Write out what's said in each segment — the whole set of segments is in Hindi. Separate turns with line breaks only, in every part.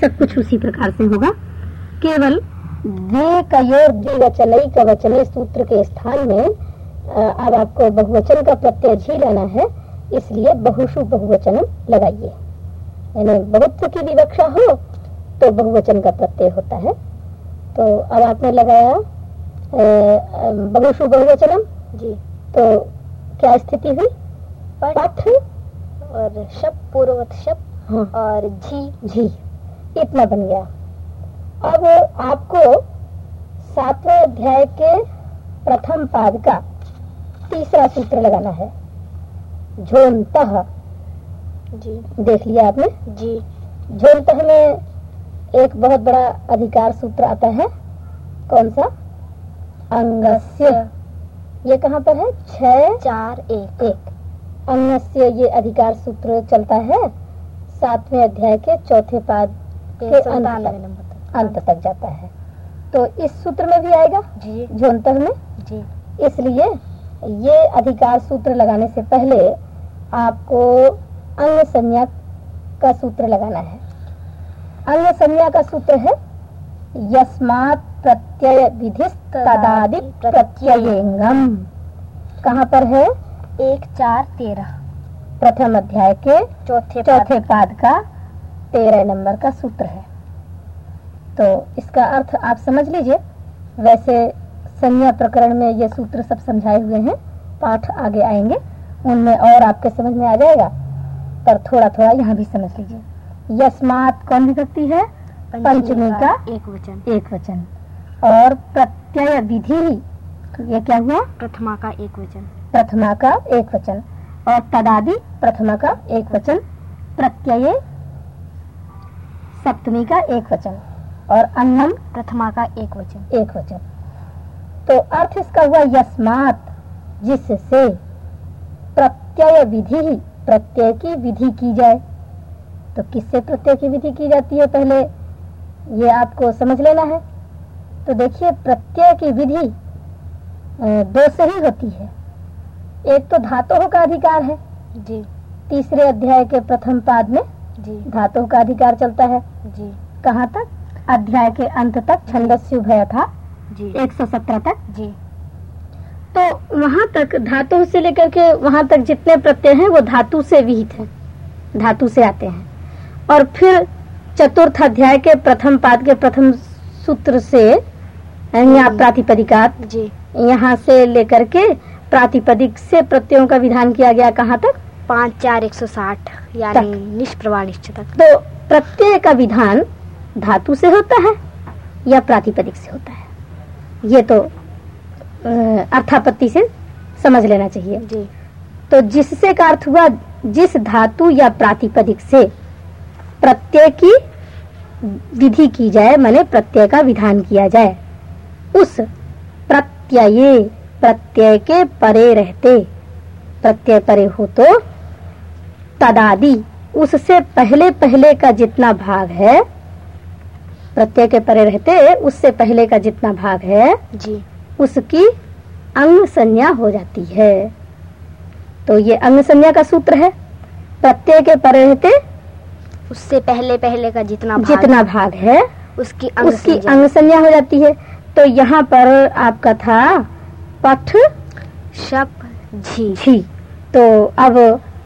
सब कुछ उसी प्रकार से होगा। केवल वे कयोर द्विवचनई का वचने सूत्र के स्थान में अब आपको बहुवचन का प्रत्यय झी लेना है इसलिए बहुषु बहुवचन लगाइए। यानी बहुत की विवक्षा हो तो बहुवचन का प्रत्यय होता है। तो अब आपने लगाया अ, बहुवचनम।
जी।
तो क्या स्थिति हुई? पठ
और शब पूर्ववत शब
हाँ।
और झी।
जी इतना बन गया? अब आपको सातवें अध्याय के प्रथम पाद का तीसरा सूत्र लगाना है। झोनतः
जी।
देख लिया आपने?
जी।
झोनतः में एक बहुत बड़ा अधिकार सूत्र आता है। कौन सा? अंगस्य। ये कहाँ पर है? छह
चार एक।
एक। अंगस्य ये अधिकार सूत्र चलता है सातवें अध्याय के चौथे पाद के अंत अंत तक जाता है। तो इस सूत्र में भी आएगा
जी।
झोंतर में?
जी।
इसलिए ये अधिकार सूत्र लगाने से पहले आपको अंग संज्ञा का सूत्र लगाना है। अंग संज्ञा का सूत्र है यस्मात् प्रत्यय विधि तदादि प्रत्ययंगम। कहाँ पर है?
एक चार तेरह।
प्रथम अध्याय के
चौथे
चौथे पाद का तेरह नंबर का सूत्र है। तो इसका अर्थ आप समझ लीजिए। वैसे संज्ञा प्रकरण में ये सूत्र सब समझाए हुए हैं। पाठ आगे आएँगे। उनमें और आपके समझ में आ जाएगा। पर थोड़ा थोड़ा यहाँ भी समझ लीजिए। यशमात कौन विभक्ति है? पंचमी का
एक वचन।
एक वचन। और प्रत्यय विधि ये क्या हुआ?
प्रथमा का एक वचन।
प्रथमा का एक वचन। और तदादि प्रथमा का एक वचन। प्रत्यय सप्तमी का एक वचन और अन्नम
प्रथमा का एक वचन
एक वचन। तो अर्थ इसका हुआ यस्मात जिससे प्रत्यय विधि प्रत्यय की विधि की जाए। तो किससे प्रत्यय की विधि की जाती है पहले? ये आपको समझ लेना है। तो देखिए प्रत्यय की विधि दो से ही होती है। एक तो धातुओं का अधिकार है।
जी।
तीसरे अध्याय के प्रथम पाद में धातु का अधिकार चलता है।
जी।
कहाँ तक? अध्याय के अंत तक छंदस्यु भय था।
जी।
117 तक।
जी।
तो वहाँ तक धातु से लेकर के वहाँ तक जितने प्रत्यय हैं वो धातु से विहित हैं। धातु से आते हैं। और फिर चतुर्थ अध्याय के प्रथम पाद के प्रथम सूत्र से यहाँ प्रातिपदिकात
जी।
यहाँ से लेकर के प्रातिपदिक से प्रत्ययों का विधान किया गया कहाँ तक?
पाँच चार एक सौ साठ यानी निष्प्रभा निश्चय तक।
तो प्रत्यय का विधान धातु से होता है या प्रातिपदिक से होता है? ये तो अर्थापत्ति से समझ लेना चाहिए।
जी।
तो जिससे का अर्थ हुआ जिस धातु या प्रातिपदिक से प्रत्यय की विधि की जाए माने प्रत्यय का विधान किया जाए उस प्रत्यय प्रत्यय के परे रहते प्रत्यय परे हो तो तदादि उससे पहले पहले का जितना भाग है प्रत्यय के परे रहते उससे पहले का जितना भाग है
जी।
उसकी अंग संज्ञा हो जाती है। तो ये अंग संज्ञा का सूत्र है। प्रत्यय के परे रहते
उससे पहले पहले का जितना भाग
जितना भाग है
उसकी अंग
उसकी अंग संज्ञा हो जाती है। तो यहाँ पर आपका था पठ
शप झी।
झी। तो अब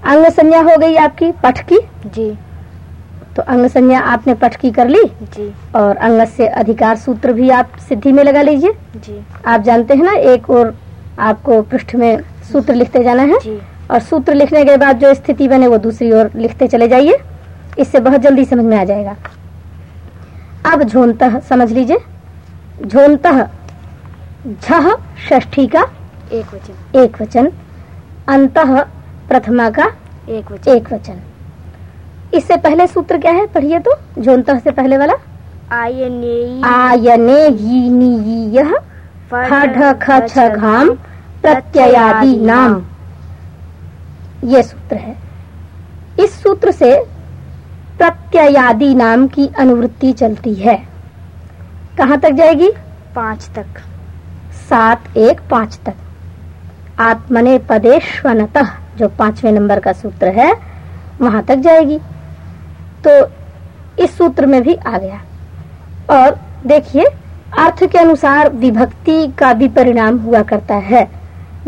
अंग संज्ञा हो गई आपकी पठ की?
जी।
तो अंग संज्ञा आपने पठ की कर ली?
जी।
और अंग से अधिकार सूत्र भी आप सिद्धि में लगा लीजिए।
जी।
आप जानते हैं ना एक और आपको पृष्ठ में सूत्र लिखते जाना है।
जी।
और सूत्र लिखने के बाद जो स्थिति बने वो दूसरी ओर लिखते चले जाइए। इससे बहुत जल्दी समझ में आ जाएगा। अब झोनत समझ लीजिए। झोनत झ षष्ठी का
एक वचन।
एक वचन। अंतः प्रथमा का
एक वचन।
एक वचन। इससे पहले सूत्र क्या है? पढ़िए तो झोनतः से पहले वाला। आयने यह छ घाम प्रत्ययादि नाम ये सूत्र है। इस सूत्र से प्रत्ययादि नाम की अनुवृत्ति चलती है। कहाँ तक जाएगी?
पाँच तक।
सात एक पाँच तक। आत्मने पदेश्वनतः जो पाँचवें नंबर का सूत्र है वहाँ तक जाएगी। तो इस सूत्र में भी आ गया। और देखिए अर्थ के अनुसार विभक्ति का भी परिणाम हुआ करता है।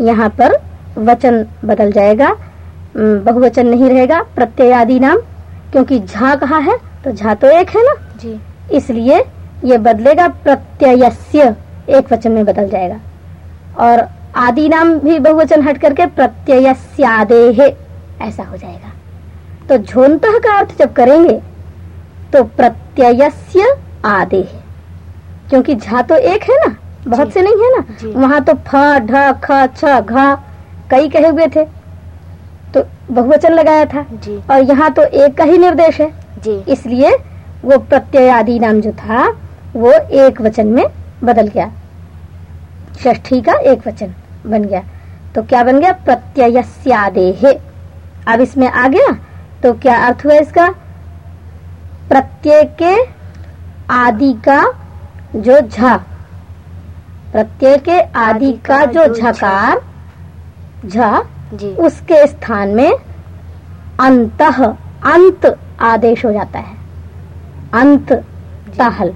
यहाँ पर वचन बदल जाएगा। बहुवचन नहीं रहेगा। प्रत्यय आदि नाम क्योंकि झा कहा है? तो झा तो एक है ना?
जी।
इसलिए ये बदलेगा। प्रत्ययस्य एक वचन में बदल जाएगा। और आदि नाम भी बहुवचन हट करके प्रत्यय प्रत्ययस्यादेह ऐसा हो जाएगा। तो झोंत का अर्थ जब करेंगे तो प्रत्ययस्य आदेह क्योंकि झा तो एक है ना? बहुत से नहीं है ना। वहाँ तो फ ढ ख छ घ कई कहे हुए थे। तो बहुवचन लगाया था।
जी।
और यहाँ तो एक का ही निर्देश है।
जी।
इसलिए वो प्रत्यय आदि नाम जो था वो एक वचन में बदल गया। ष्ठी का एक वचन। बन गया। तो क्या बन गया? प्रत्ययस्यादेह। अब इसमें आ गया? तो क्या अर्थ हुआ इसका? प्रत्यय के आदि का जो झा। प्रत्यय के आदि का जो झकार झा उसके स्थान में अंत अंत आदेश हो जाता है। अंत ताहल।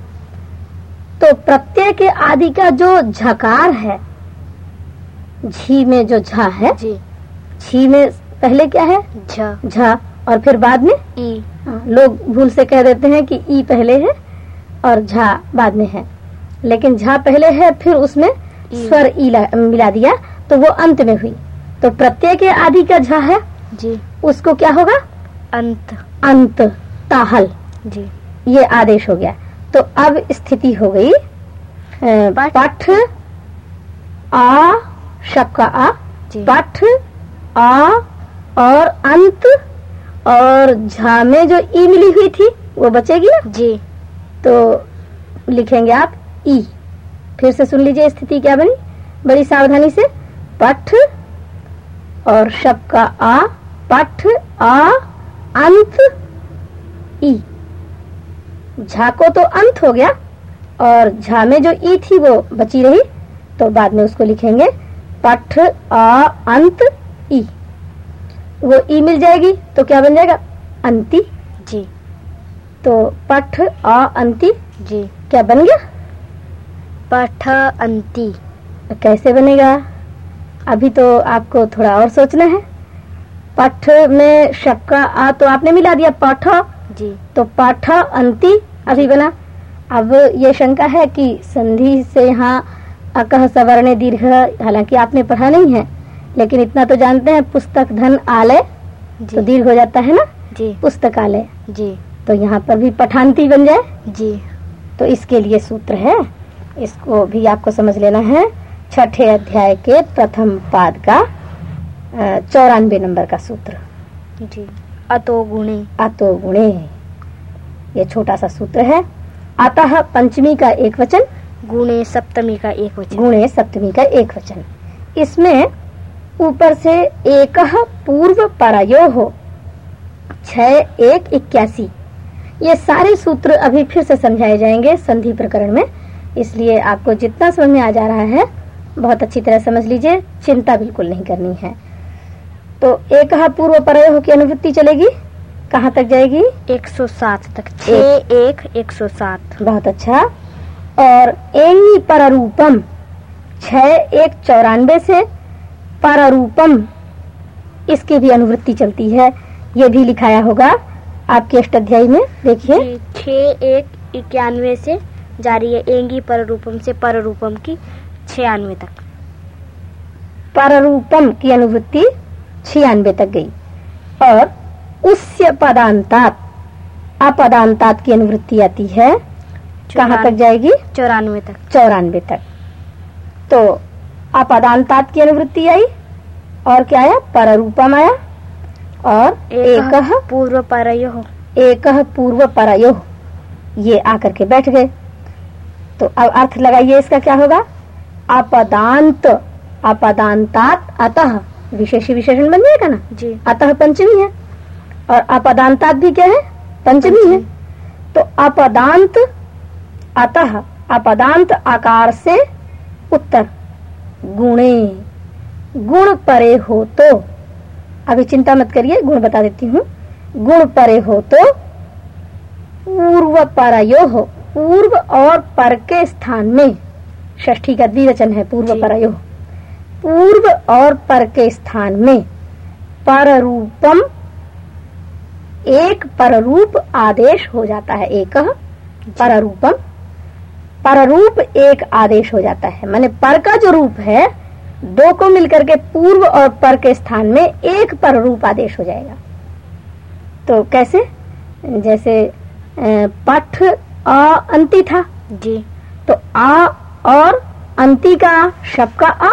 तो प्रत्यय के आदि का जो झकार है झी में जो झा है
जी।
झी में पहले क्या है?
झ।
झा। और फिर बाद में?
ई।
हाँ, लोग भूल से कह देते हैं कि ई पहले है और झा बाद में है। लेकिन झा पहले है फिर उसमें स्वर ई मिला दिया तो वो अंत में हुई। तो प्रत्यय के आदि का झा है
जी।
उसको क्या होगा?
अंत।
अंत ताहल।
जी।
ये आदेश हो गया। तो अब स्थिति हो गई।
पठ
आ शब का आ पठ आ और अंत और झा में जो ई मिली हुई थी वो बचेगी ना?
जी।
तो लिखेंगे आप ई। फिर से सुन लीजिए स्थिति क्या बनी? बड़ी सावधानी से। पठ और शब का आ पठ आ अंत ई। झा को तो अंत हो गया और झा में जो ई थी वो बची रही तो बाद में उसको लिखेंगे पठ आ अंत ई। वो ई मिल जाएगी तो क्या बन जाएगा? अंति।
जी।
तो पठ आ अंति।
जी।
क्या बन गया?
पठ अंति।
कैसे बनेगा? अभी तो आपको थोड़ा और सोचना है। पठ में शक का आ तो आपने मिला दिया पठ।
जी।
तो पठ अंति। अभी बना। अब ये शंका है कि संधि से यहाँ अकह सवर्ण दीर्घ हालाँकि आपने पढ़ा नहीं है लेकिन इतना तो जानते हैं पुस्तक धन आलय तो दीर्घ हो जाता है ना?
जी।
पुस्तकालय।
जी।
तो यहाँ पर भी पठांति बन जाए।
जी।
तो इसके लिए सूत्र है इसको भी आपको समझ लेना है। छठे अध्याय के प्रथम पाद का चौरानवे नंबर का सूत्र।
जी। अतो गुणे
अतो गुणे ये छोटा सा सूत्र है। अतः पंचमी का एक वचन
गुणे सप्तमी का एक वचन।
गुणे सप्तमी का एक वचन। इसमें ऊपर से एक पूर्व परयो हो छ एक इक्यासी। ये सारे सूत्र अभी फिर से समझाए जाएँगे संधि प्रकरण में। इसलिए आपको जितना समझ में आ जा रहा है बहुत अच्छी तरह समझ लीजिए चिंता बिल्कुल नहीं करनी है। तो एक पूर्व परयो की अनुवृत्ति चलेगी। कहाँ तक जाएगी?
107 तक। छः एक एक सौ सात।
बहुत अच्छा। और एँगी पररूपम छ एक चौरानवे से पररूपम। इसकी भी अनुवृत्ति चलती है। ये भी लिखाया होगा आपके अष्टाध्यायी में देखिए।
छः एक इक्यानवे से जारी है। एँगी पर रूपम से पर रूपम की छियानवे तक।
पररूपम की अनुवृत्ति छियानवे तक गई। और उस पदांतात अपदांतात की अनुवृत्ति आती है कहाँ तक जाएगी?
चौरानवे तक।
चौरानवे तक। तो अपदांतात की अनुवृत्ति आई और क्या आया? पररूपम आया और एक
पूर्व परयो
एक पूर्व परयो ये आकर के बैठ गए। तो अब अर्थ लगाइए इसका क्या होगा? अपदांत अपदांतात अतः। विशेष विशेषण बन जाएगा ना?
जी।
अतः पंचमी है। और अपदांतात भी क्या है? पंचमी है। तो अपदांत अतः अपदांत आकार से उत्तर। गुणे। गुण परे हो तो। अभी चिंता मत करिए गुण बता देती हूँ। गुण परे हो तो पूर्व परयो पूर्व और पर के स्थान में। षष्ठी का द्विवचन है पूर्व। परयो। पूर्व और पर के स्थान में। पर रूपम एक पररूप आदेश हो जाता है एक। पररूपम। पररूप एक आदेश हो जाता है। माने पर का जो रूप है दो को मिलकर के पूर्व और पर के स्थान में एक पररूप आदेश हो जाएगा। तो कैसे? जैसे पठ अ अंति था।
जी।
तो आ और अंति का शब का आ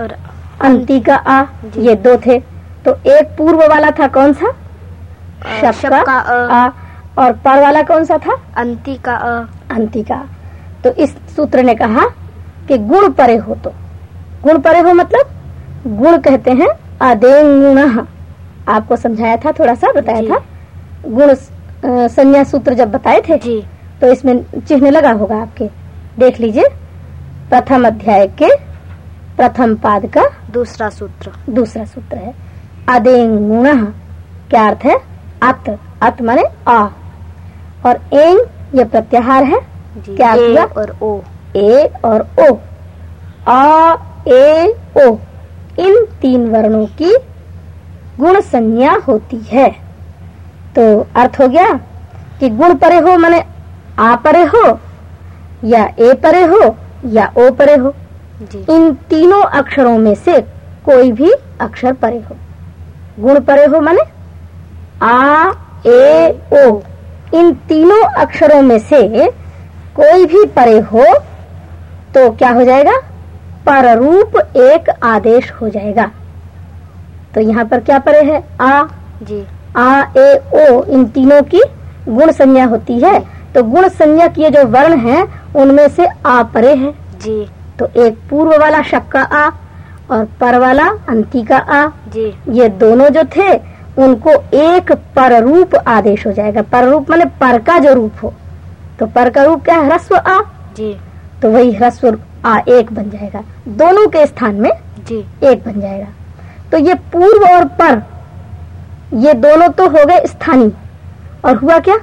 और
अंति का आ ये दो थे। तो एक पूर्व वाला था कौन सा? शब का आ और पर वाला कौन सा था?
अंति का
अंति का। तो इस सूत्र ने कहा कि गुण परे हो तो। गुण परे हो मतलब गुण कहते हैं अदेंगुण आपको समझाया था थोड़ा सा बताया था? गुण संज्ञा सूत्र जब बताए थे
जी।
तो इसमें चिन्ह लगा होगा आपके। देख लीजिए प्रथम अध्याय के प्रथम पाद का
दूसरा सूत्र।
दूसरा सूत्र है। अदेंगुण क्या अर्थ है? अत। अत माने आ। और एंग ये प्रत्याहार है। क्या
ए
हुआ?
और ओ।
ए और ओ। आ ए ओ। इन तीन वर्णों की गुण संज्ञा होती है। तो अर्थ हो गया कि गुण परे हो माने आ परे हो या ए परे हो या ओ परे हो।
जी।
इन तीनों अक्षरों में से कोई भी अक्षर परे हो। गुण परे हो माने आ ए ओ। इन तीनों अक्षरों में से कोई भी परे हो तो क्या हो जाएगा? पररूप एक आदेश हो जाएगा। तो यहाँ पर क्या परे है? आ
जी।
आ ए ओ इन तीनों की गुण संज्ञा होती है। तो गुण संज्ञा के जो वर्ण हैं उनमें से आ परे है।
जी।
तो एक पूर्व वाला शक का आ और पर वाला अंति का आ।
जी।
ये दोनों जो थे उनको एक पररूप आदेश हो जाएगा। पररूप माने पर का जो रूप हो। तो पर का रूप क्या है? ह्रस्व आ।
जी।
तो वही ह्रस्व आ एक बन जाएगा। दोनों के स्थान में
जी।
एक बन जाएगा। तो ये पूर्व और पर ये दोनों तो हो गए स्थानीय और हुआ क्या?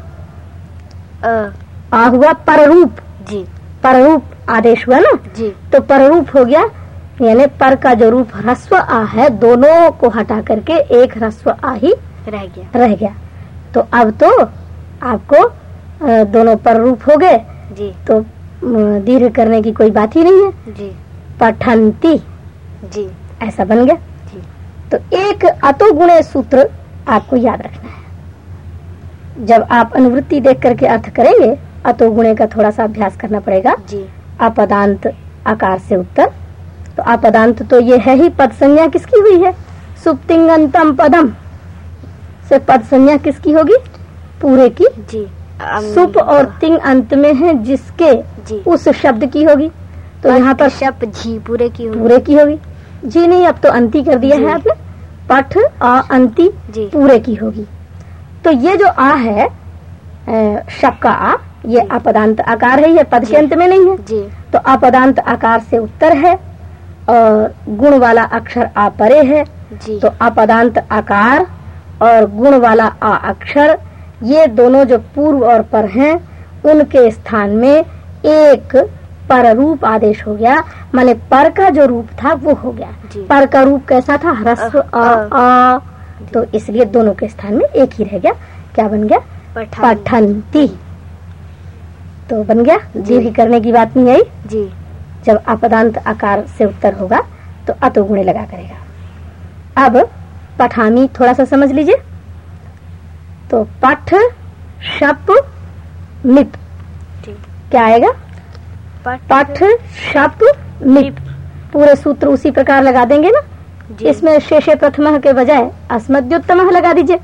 अ।
आ हुआ पररूप।
जी।
पररूप आदेश हुआ ना?
जी।
तो पररूप हो गया यानी पर का जो रूप ह्रस्व आ है दोनों को हटा करके एक ह्रस्व आ ही
रह गया।
रह गया। तो अब तो आपको दोनों पर रूप हो गए।
जी।
तो दीर्घ करने की कोई बात ही नहीं है।
जी।
पठंती
जी।
ऐसा बन गया।
जी।
तो एक अतो गुणे सूत्र आपको याद रखना है। जब आप अनुवृत्ति देख करके अर्थ करेंगे अतो गुणे का थोड़ा सा अभ्यास करना पड़ेगा।
जी।
अपदांत आकार से उत्तर। तो अपदांत तो ये है ही पद संज्ञा किसकी हुई है? सुप्तिंगंतम पदम। से पद संज्ञा किसकी होगी? पूरे की।
जी।
सुप और तिंग अंत में है जिसके
जी।
उस शब्द की होगी। तो यहाँ पर
शब्द झी पूरे की होगी।
पूरे की होगी। जी नहीं अब तो अंति कर दिया है आपने। पठ आ अंति पूरे की होगी। तो ये जो आ है शब का आ ये
जी।
अपदांत आकार है ये पद के अंत में नहीं है।
जी।
तो अपदांत आकार से उत्तर है और गुण वाला अक्षर आ परे है।
जी।
तो अपदांत आकार और गुण वाला आ अक्षर ये दोनों जो पूर्व और पर हैं उनके स्थान में एक पर रूप आदेश हो गया। माने पर का जो रूप था वो हो गया। पर का रूप कैसा था? ह्रस्व
अ,
आ, आ तो इसलिए दोनों के स्थान में एक ही रह गया। क्या बन गया? पठंती। तो बन गया? दीर्घ करने की बात नहीं आई।
जी।
जब अपदांत आकार से उत्तर होगा तो अतो गुणे लगा करेगा। अब पठामी थोड़ा सा समझ लीजिए। तो पठ शप मिप क्या आएगा?
पठ
शप मिप पूरे सूत्र उसी प्रकार लगा देंगे ना? इसमें शेषे प्रथम के बजाय अस्मद्योत्तम लगा दीजिए।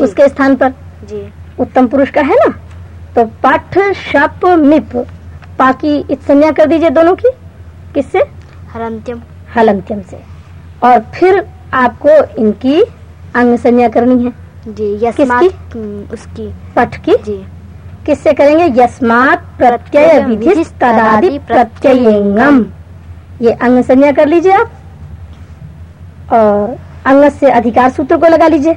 उसके स्थान पर।
जी।
उत्तम पुरुष का है ना? तो पठ शप मिप पाकी इत संज्ञा कर दीजिए दोनों की। किससे?
हरंत्यम।
हलंत्यम से। और फिर आपको इनकी अंग संज्ञा करनी है।
जी यस्मात हम्म, उसकी।
पठ की?
जी।
किससे करेंगे? यस्मात प्रत्यय विधि तदादि प्रत्ययंगम। ये अंग संज्ञा कर लीजिए आप। और अंग से अधिकार सूत्र को लगा लीजिए।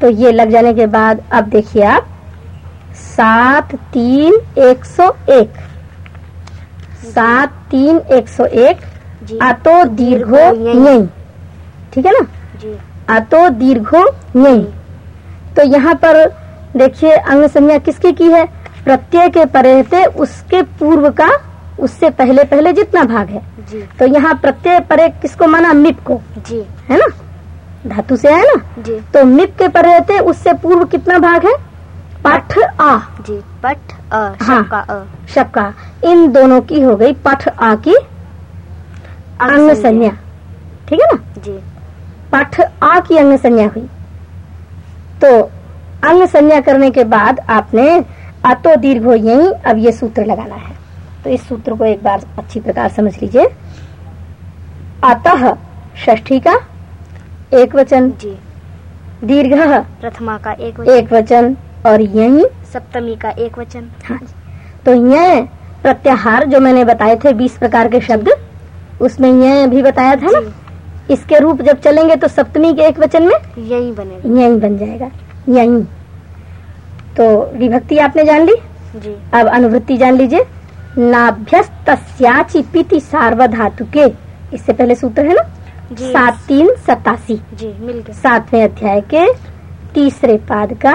तो ये लग जाने के बाद अब देखिए आप। सात तीन एक सौ एक। सात तीन एक सौ एक। अतो दीर्घो।
यहीं।
ठीक है ना?
जी।
अतो दीर्घो यहीं तो यहाँ पर देखिए अंग संज्ञा किसकी की है? प्रत्यय के परे उसके पूर्व का उससे पहले पहले जितना भाग है।
जी।
तो यहाँ प्रत्यय परे किसको माना? मिप को।
जी।
है ना? धातु से है ना?
जी।
तो मिप के परे उससे पूर्व कितना भाग है? पठ आ।
जी पठ अ
हाँ।
शब का अ।
शब का इन दोनों की हो गई पठ आ की अंग संज्ञा। ठीक है ना?
जी।
पठ आ की अंग संज्ञा हुई। तो अंग संज्ञा करने के बाद आपने अतो दीर्घ हो यही अब ये सूत्र लगाना है। तो इस सूत्र को एक बार अच्छी प्रकार समझ लीजिए। अतः षष्ठी का एक वचन दीर्घ
प्रथमा का एक वचन।
एक वचन और यही
सप्तमी का एक वचन।
हाँ। जी तो यह प्रत्याहार जो मैंने बताए थे बीस प्रकार के शब्द उसमें यह भी बताया था ना? इसके रूप जब चलेंगे तो सप्तमी के एक वचन में
यही बनेगा।
यही बन जाएगा। यही। तो विभक्ति आपने जान ली?
जी।
अब अनुवृत्ति जान लीजिए। नाभ्यस्तस्याचि पिति सार्वधातु के इससे पहले सूत्र है ना? सात तीन सतासी
जी मिल गया
सातवें अध्याय के तीसरे पाद का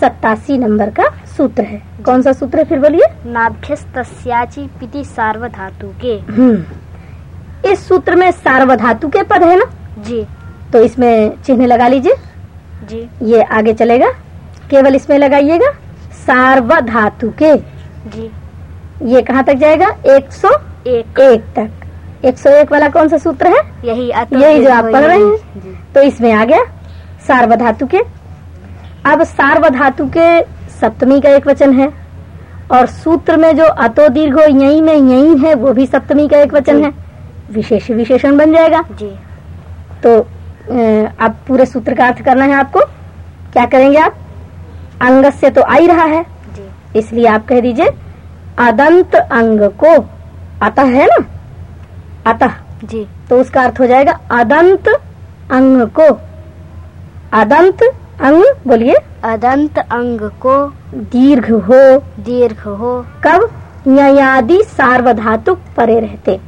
सतासी नंबर का सूत्र है। कौन सा सूत्र है फिर बोलिए?
नाभ्यस्तस्याचि पिति सार्वधातु के
हम्म। इस सूत्र में सार्वधातु के पद है ना?
जी।
तो इसमें चिन्ह लगा लीजिए।
जी।
ये आगे चलेगा। केवल इसमें लगाइएगा। सार्वधातु के।
जी।
ये कहाँ तक जाएगा? एक सौ
एक।
तक। 101 वाला कौन सा सूत्र है?
यही
यही जो आप पढ़ रहे हैं। तो इसमें आ गया। सार्वधातु के। अब सार्वधातु के सप्तमी का एक वचन है। और सूत्र में जो अतो दीर्घ यही में यही है वो भी सप्तमी का एक वचन। है। विशेष विशेषण बन जाएगा।
जी।
तो अब पूरे सूत्र का अर्थ करना है आपको। क्या करेंगे आप? अंग से तो आ ही रहा है।
जी।
इसलिए आप कह दीजिए अदंत अंग को अतः है ना? अतः।
जी।
तो उसका अर्थ हो जाएगा अदंत अंग को। अदंत अंग बोलिए।
अदंत अंग को
दीर्घ हो।
दीर्घ हो।
कब? न्यायादि सार्वधातुक परे रहते।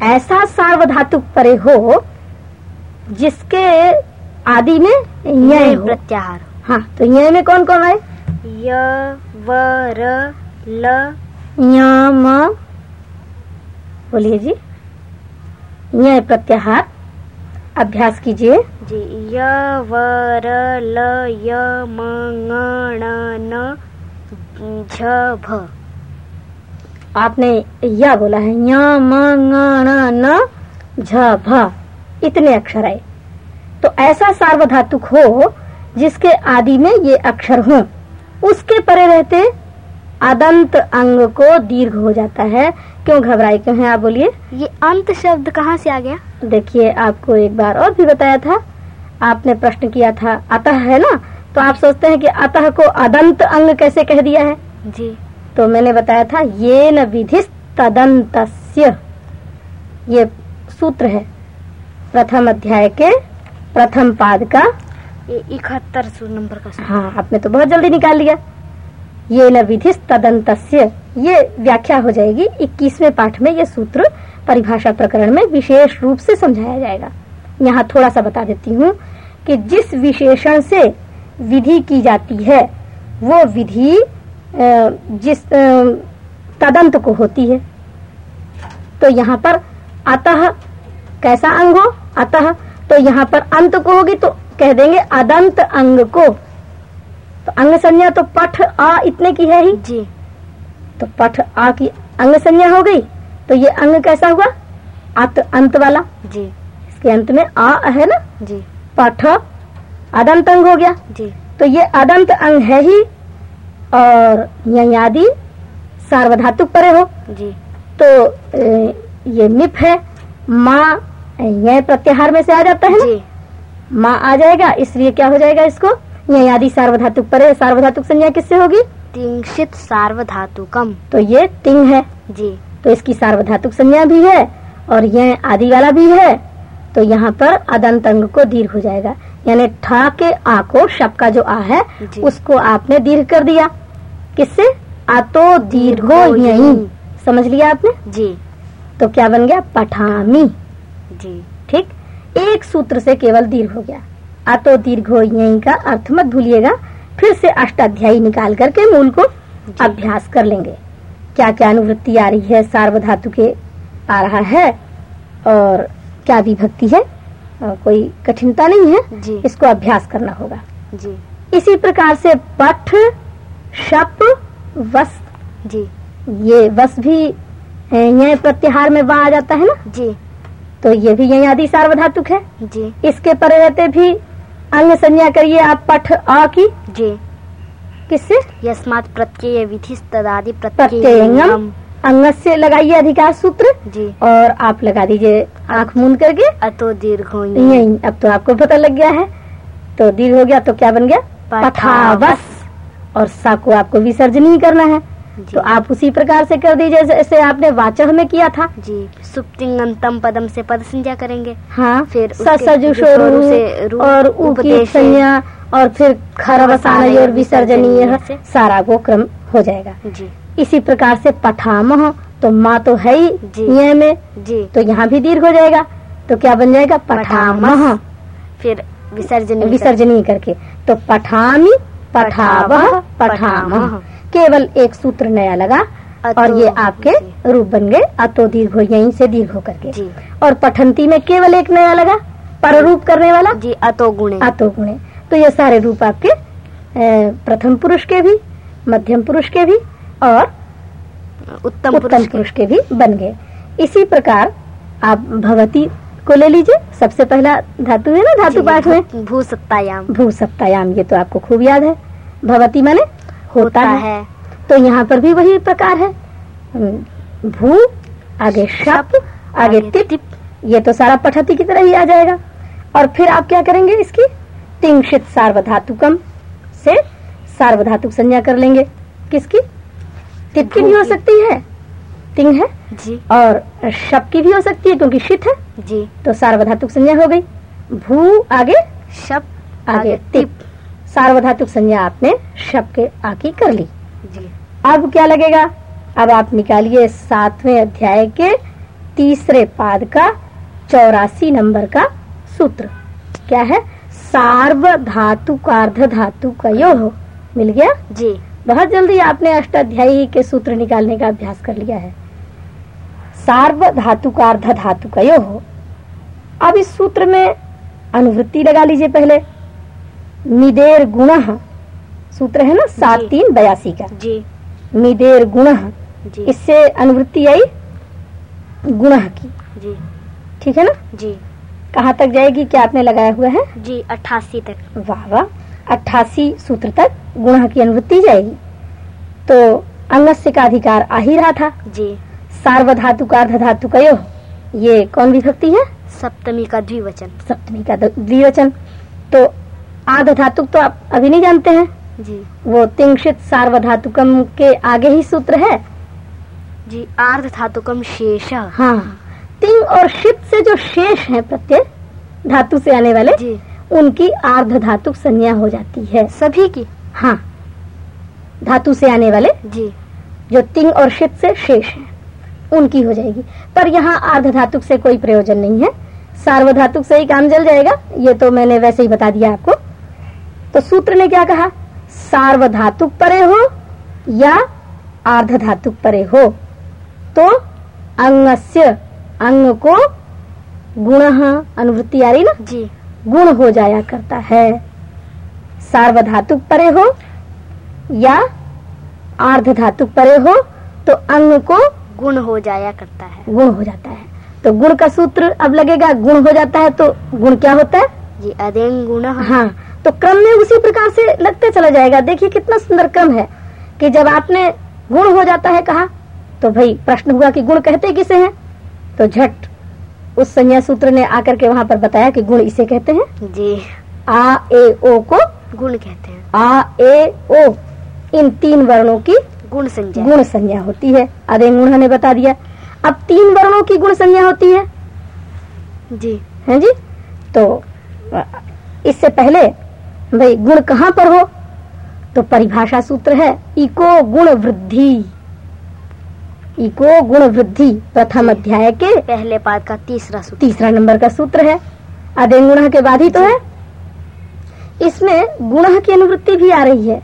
ऐसा सार्वधातुक परे हो जिसके आदि में न्याय हो।
प्रत्याहार।
हाँ तो न्याय में कौन कौन है
य व र ल।
यम बोलिए जी। न्याय प्रत्याहार। अभ्यास कीजिए।
जी य व र ल य म ण न झ भ।
आपने या बोला है या म न झ भ इतने अक्षर आए। तो ऐसा सार्वधातुक हो जिसके आदि में ये अक्षर हो। उसके परे रहते अदंत अंग को दीर्घ हो जाता है। क्यों घबराए क्यों है आप बोलिए?
ये अंत शब्द कहाँ से आ गया?
देखिए आपको एक बार और भी बताया था। आपने प्रश्न किया था अतः है ना? तो आप सोचते हैं कि अतः को अदंत अंग कैसे कह दिया है?
जी।
तो मैंने बताया था ये न विधि तदंत ये सूत्र है। प्रथम अध्याय के प्रथम पाद का।
इकहत्तर नंबर का।
हाँ आपने तो बहुत जल्दी निकाल लिया। ये न विधि तदंत ये व्याख्या हो जाएगी इक्कीसवें पाठ में ये सूत्र परिभाषा प्रकरण में विशेष रूप से समझाया जाएगा। यहाँ थोड़ा सा बता देती हूँ कि जिस विशेषण से विधि की जाती है वो विधि जिस तदंत को होती है। तो यहाँ पर अतः कैसा अंग हो? अतः तो यहाँ पर अंत को होगी तो कह देंगे अदंत अंग को। तो अंग संज्ञा तो पठ आ इतने की है ही।
जी।
तो पठ आ की अंग संज्ञा हो गई। तो ये अंग कैसा हुआ? अत अंत वाला।
जी।
इसके अंत में आ है ना?
जी।
पठ अदंत अंग हो गया।
जी।
तो ये अदंत अंग है ही। और यदि सार्वधातुक परे हो।
जी।
तो ये निप है। माँ यह प्रत्याहार में से आ जाता है
जी।
माँ आ जाएगा इसलिए क्या हो जाएगा इसको? यह आदि सार्वधातुक परे सार्वधातुक संज्ञा किससे होगी?
तिंशित सार्वधातुकम।
तो ये तिंग है।
जी।
तो इसकी सार्वधातुक संज्ञा भी है और यह आदि वाला भी है। तो यहाँ पर अदंत अंग को दीर्घ हो जाएगा। यानी ठा के आ को शब का जो आ है उसको आपने दीर्घ कर दिया। किससे? आतो दीर्घो यही। समझ लिया आपने?
जी।
तो क्या बन गया? पठामी।
जी।
ठीक? एक सूत्र से केवल दीर्घ हो गया। आतो दीर्घो यही का अर्थ मत भूलिएगा। फिर से अष्टाध्यायी निकाल करके मूल को अभ्यास कर लेंगे। क्या क्या अनुवृत्ति आ रही है? सार्वधातु के आ रहा है और क्या विभक्ति है? कोई कठिनता नहीं है
जी।
इसको अभ्यास करना होगा।
जी।
इसी प्रकार से पठ शप वस
जी।
ये वस भी अ, यह प्रत्याहार में वह आ जाता है ना?
जी।
तो ये भी यही आदि सार्वधातुक है।
जी।
इसके पर रहते भी अंग संज्ञा करिए आप पठ आ की।
जी।
किससे?
यस्मात् प्रत्यय विधि तदादि प्रत्यय
अंग से लगाइए अधिकार सूत्र
जी।
और आप लगा दीजिए आँख मूंद करके।
अतो दीर्घो
यही अब तो आपको पता लग गया है। तो दीर्घ हो गया तो क्या बन गया? पठावस और सा को आपको विसर्जन ही करना है। तो आप उसी प्रकार से कर दीजिए जैसे आपने वाचक में किया था।
जी सुप्तिंगंतम पदम से पद संज्ञा करेंगे।
हाँ
फिर
स
उसके
सजु
जो
शोरु
शोरु से रू-
और
उपदेश
संज्ञा और फिर खरवसान और विसर्जनीय सारा वो क्रम हो जाएगा।
जी।
इसी प्रकार से पठामह तो माँ तो है ही
जी।
ये में
जी।
तो यहाँ भी दीर्घ हो जाएगा। तो क्या बन जाएगा? पठामह
फिर विसर्जन
विसर्जनीय करके। तो पठामी पठावह पठामह केवल एक सूत्र नया लगा और ये आपके रूप बन गए अतो दीर्घ हो यहीं से दीर्घ हो करके और पठंती में केवल एक नया लगा पर रूप करने वाला?
जी अतो गुणे।
अतो गुणे। तो ये सारे रूप आपके प्रथम पुरुष के भी मध्यम पुरुष के भी और
उत्तम
उत्तम
पुरुष
के भी बन गए। इसी प्रकार आप भगवती को ले लीजिए। सबसे पहला धातु है ना धातु पाठ में?
भू सत्तायाम
भू सप्तायाम। ये तो आपको खूब याद है। भगवती माने होता, होता है। है। तो यहाँ पर भी वही प्रकार है। हम्म, भू आगे शप आगे तिप। ये तो सारा पठती की तरह ही आ जाएगा। और फिर आप क्या करेंगे इसकी? तिंशित सार्वधातुकम से सार्वधातुक संज्ञा कर लेंगे। किसकी? तिप की भी हो सकती है तिंग है
जी।
और शब की भी हो सकती है क्योंकि शित है।
जी।
तो सार्वधातुक संज्ञा हो गई। भू आगे
शब
आगे तिप सार्वधातुक संज्ञा आपने शब के आकी कर ली।
जी।
अब क्या लगेगा? अब आप निकालिए सातवें अध्याय के तीसरे पाद का चौरासी नंबर का सूत्र। क्या है? सार्वधातु कार्ध धातु कयो हो मिल गया?
जी।
बहुत जल्दी आपने अष्टाध्यायी के सूत्र निकालने का अभ्यास कर लिया है। सार्वधातु कार्ध धातु कयो हो अब इस सूत्र में अनुवृत्ति लगा लीजिए पहले। निदेर गुण सूत्र है ना? सात तीन बयासी का।
जी।
निदेर गुण इससे अनुवृत्ति आई गुण की।
जी।
ठीक है ना?
जी।
कहाँ तक जाएगी? क्या आपने लगाया हुआ है?
जी अट्ठासी तक।
वाह वाह। अट्ठासी सूत्र तक गुण की अनुवृत्ति जाएगी। तो अंगस्य का अधिकार आ ही रहा था।
जी।
सार्वधातु का अर्ध धातु कयो ये कौन विभक्ति है?
सप्तमी का द्विवचन।
सप्तमी का द्विवचन। तो आध धातु तो आप अभी नहीं जानते हैं।
जी।
वो तिंशित सार्वधातुकम के आगे ही सूत्र है।
जी आर्ध धातुकम शेष।
हाँ। तिंग और शित से जो शेष है प्रत्यय धातु से आने वाले
जी।
उनकी आर्ध धातुक संज्ञा हो जाती है।
सभी की?
हाँ। धातु से आने वाले
जी।
जो तिंग और शित से शेष है उनकी हो जाएगी। पर यहाँ आर्ध धातुक से कोई प्रयोजन नहीं है। सार्वधातुक से ही काम चल जाएगा। ये तो मैंने वैसे ही बता दिया आपको। तो सूत्र ने क्या कहा? सार्वधातुक परे हो या आर्ध धातुक परे हो? तो अंगस्य अंग को गुण अनुवृत्ति आ रही ना?
जी।
गुण हो जाया करता है। सार्वधातुक परे हो या आर्ध धातुक परे हो तो अंग को
गुण हो जाया करता है।
गुण हो जाता है। तो गुण का सूत्र अब लगेगा गुण हो जाता है तो गुण क्या होता है?
जी अदेंग गुण।
हाँ तो क्रम में उसी प्रकार से लगते चला जाएगा। देखिए कितना सुंदर क्रम है कि जब आपने गुण हो जाता है कहा तो भाई प्रश्न हुआ कि गुण कहते किसे हैं? तो झट उस संज्ञा सूत्र ने आकर के वहाँ पर बताया कि गुण इसे कहते हैं?
जी।
आ ए ओ को
गुण कहते हैं।
आ ए ओ इन तीन वर्णों की
गुण संज्ञा।
गुण संज्ञा होती है। अरे गुण ने बता दिया। अब तीन वर्णों की गुण संज्ञा होती है।
जी।
है जी? तो इससे पहले भाई गुण कहाँ पर हो? तो परिभाषा सूत्र है इको गुण वृद्धि। इको गुण वृद्धि प्रथम अध्याय के
पहले पाद का तीसरा सूत्र।
तीसरा नंबर का सूत्र है। अदेन गुण के बाद ही तो है। इसमें गुण की अनुवृत्ति भी आ रही है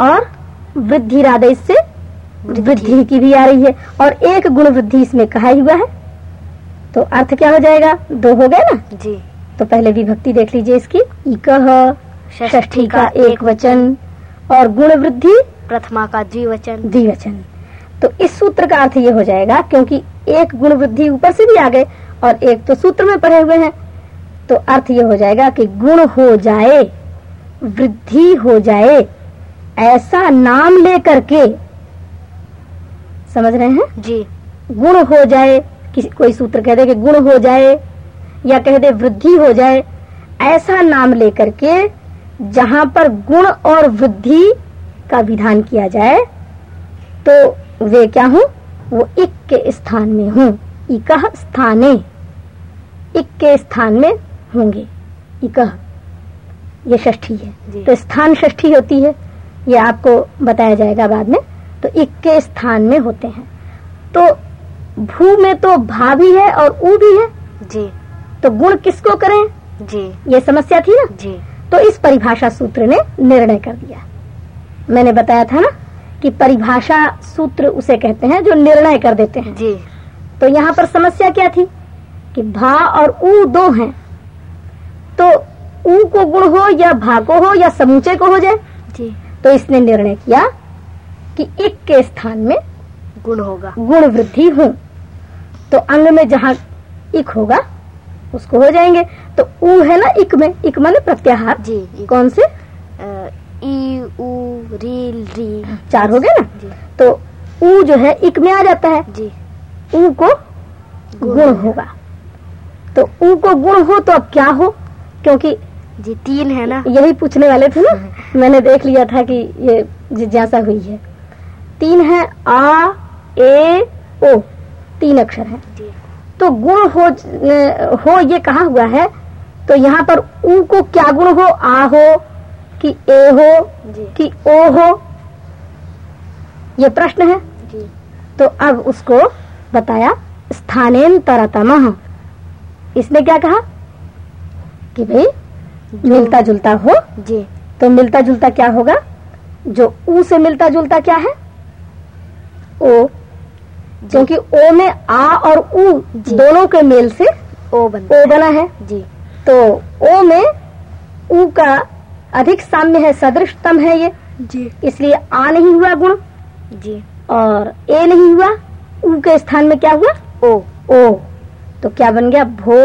और वृद्धि राधे से वृद्धि। की भी आ रही है और एक गुण वृद्धि इसमें कहा हुआ है। तो अर्थ क्या हो जाएगा? दो हो गए ना?
जी।
तो पहले विभक्ति देख लीजिए इसकी। इकह षष्ठी का एक वचन और गुण वृद्धि
प्रथमा का द्विवचन।
द्विवचन। तो इस सूत्र का अर्थ ये हो जाएगा क्योंकि एक गुण वृद्धि ऊपर से भी आ गए और एक तो सूत्र में पढ़े हुए हैं तो अर्थ ये हो जाएगा कि गुण हो जाए वृद्धि हो जाए ऐसा नाम लेकर के समझ रहे हैं?
जी।
गुण हो जाए किसी कोई सूत्र कह दे कि गुण हो जाए या कह दे वृद्धि हो जाए ऐसा नाम लेकर के जहाँ पर गुण और वृद्धि का विधान किया जाए तो वे क्या हूँ? वो इक के स्थान में हूँ। इकह स्थाने। इक के स्थान में होंगे। इकह। ये षष्ठी है। तो स्थान षष्ठी होती है। ये आपको बताया जाएगा बाद में। तो इक के स्थान में होते हैं। तो भू में तो भा भी है और ऊ भी है।
जी।
तो गुण किसको करें?
जी।
ये समस्या थी ना?
जी।
तो इस परिभाषा सूत्र ने निर्णय कर दिया। मैंने बताया था ना? कि परिभाषा सूत्र उसे कहते हैं जो निर्णय कर देते हैं।
जी।
तो यहाँ पर समस्या क्या थी? कि भा और ऊ दो हैं। तो ऊ को गुण हो या भा को हो या समूचे को हो जाए
जी।
तो इसने निर्णय किया कि एक के स्थान में
गुण होगा।
गुण वृद्धि हो। तो अंग में जहाँ इक होगा उसको हो जाएँगे। तो ऊ है ना इक में इक माने प्रत्याहार।
जी जी।
कौन से?
ई उ री री।
चार हो गए ना? तो ऊ जो है इक में आ जाता है।
जी।
ऊ को गुण होगा। तो ऊ को गुण हो तो अब क्या हो? क्योंकि
जी तीन है ना।
यही पूछने वाले थे ना? मैंने देख लिया था कि ये जिज्ञासा हुई है। तीन है आ ए ओ। तीन अक्षर है। तो गुण हो हो ये कहा हुआ है? तो यहाँ पर ऊ को क्या गुण हो? आ हो कि ए हो कि ओ हो ये प्रश्न है?
जी।
तो अब उसको बताया स्थानेन्तरतम इसने क्या कहा? कि भाई मिलता जुलता हो।
जी।
तो मिलता जुलता क्या होगा? जो ऊ से मिलता जुलता क्या है? ओ। क्योंकि ओ में आ और ऊ दोनों के मेल से
ओ बना
ओ बना है।
जी।
तो ओ में ऊ का अधिक साम्य है सदृशतम है ये।
जी।
इसलिए आ नहीं हुआ गुण।
जी।
और ए नहीं हुआ ऊ के स्थान में क्या हुआ?
ओ।
ओ। तो क्या बन गया? भो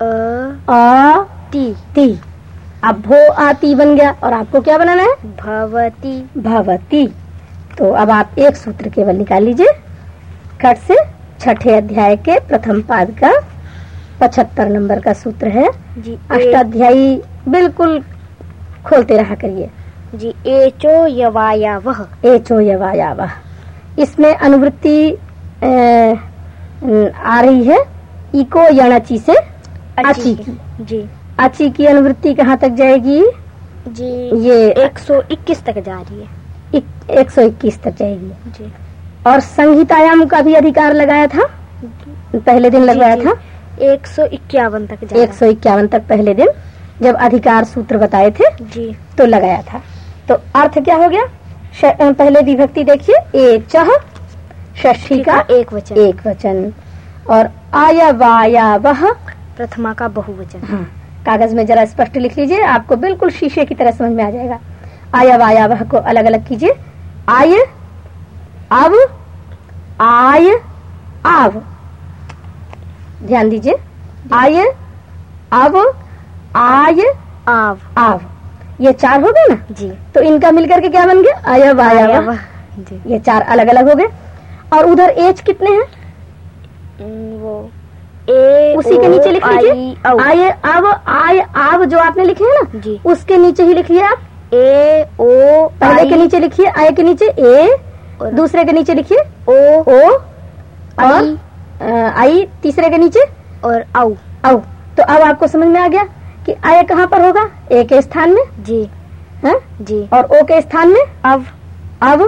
अ ती।
ती। अब भो आती बन गया। और आपको क्या बनाना है?
भवती।
भवती। तो अब आप एक सूत्र केवल निकाल लीजिए। खट से छठे अध्याय के प्रथम पाद का पचहत्तर नंबर का सूत्र है।
जी
अष्टाध्यायी बिल्कुल खोलते रहा करिए।
जी एचो यवाया वह
एचो यवायावा इसमें अनुवृत्ति आ रही है। इको यणची से अची की।
जी।
अची की अनुवृत्ति कहाँ तक जाएगी?
जी
ये
एक सौ इक्कीस तक जा रही है।
एक सौ इक्कीस तक जाएगी।
जी।
और संहितायाम का भी अधिकार लगाया था? पहले दिन लगवाया
जी,
था?
एक सौ इक्यावन तक
एक सौ इक्यावन तक पहले दिन? जब अधिकार सूत्र बताए थे
जी।
तो लगाया था। तो अर्थ क्या हो गया? पहले विभक्ति देखिए। ए चह षष्ठी का
एक वचन।
एक वचन। और आया वाया वह।
प्रथमा का बहुवचन।
हाँ कागज़ में जरा स्पष्ट लिख लीजिए आपको बिल्कुल शीशे की तरह समझ में आ जाएगा। आया वाया वह को अलग अलग कीजिए। आय अब आय आव। ध्यान दीजिए। आय अब आय
आव।
आव। ये चार हो गए ना?
जी।
तो इनका मिलकर के क्या बन गया? आया वाया
आया जी।
ये चार अलग अलग हो गए। और उधर एज कितने हैं?
वो ए
उसी के नीचे लिख लीजिए। आय अब आय आव जो आपने लिखे है ना
जी।
उसके नीचे ही लिखिए आप।
ए ओ
पहले के नीचे लिखिए आय के नीचे ए दूसरे के नीचे लिखिए
ओ
ओ और
आई।
आई तीसरे के नीचे
और औ।
औ। तो अब आपको समझ में आ गया? कि आय कहाँ पर होगा? ए के स्थान में?
जी।
है?
जी।
और ओ के स्थान में?
अब।
अब।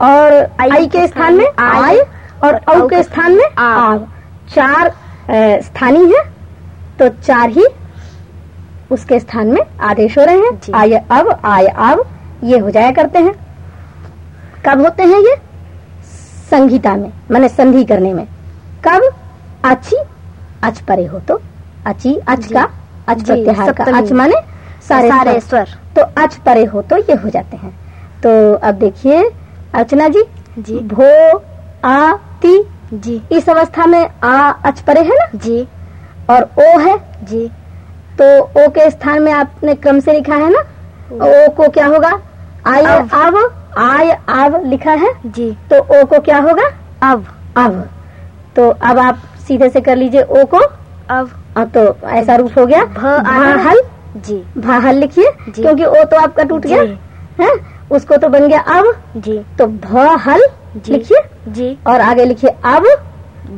और
आई
के स्थान में?
आय,
और औ के स्थान में?
आव।
चार स्थानीय है। तो चार ही उसके स्थान में आदेश हो रहे हैं। आय अब आय अब ये हो जाया करते हैं। कब होते हैं ये? संगीता में माने संधि करने में। कब? अच्छी अच परे हो तो। अच्छी अच का अच प्रत्याहार का अच माने सारे
सारे
स्वर। तो अच परे हो तो ये हो जाते हैं। तो अब देखिए अर्चना जी
जी।
भो आ ती
जी।
इस अवस्था में आ अच परे है ना?
जी।
और ओ है?
जी।
तो ओ के स्थान में आपने क्रम से लिखा है ना? ओ। को क्या होगा? आय
अब।
आव आय आव लिखा है?
जी।
तो ओ को क्या होगा?
अब
अब तो अब आप सीधे से कर लीजिए ओ को।
अब
और तो ऐसा रूप हो गया।
भ
भाहल?
जी।
भाहल लिखिए। क्योंकि ओ तो आपका टूट गया। है? उसको तो बन गया अब।
जी।
तो भ हल
जी।
लिखिए।
जी।
और आगे लिखिए अब।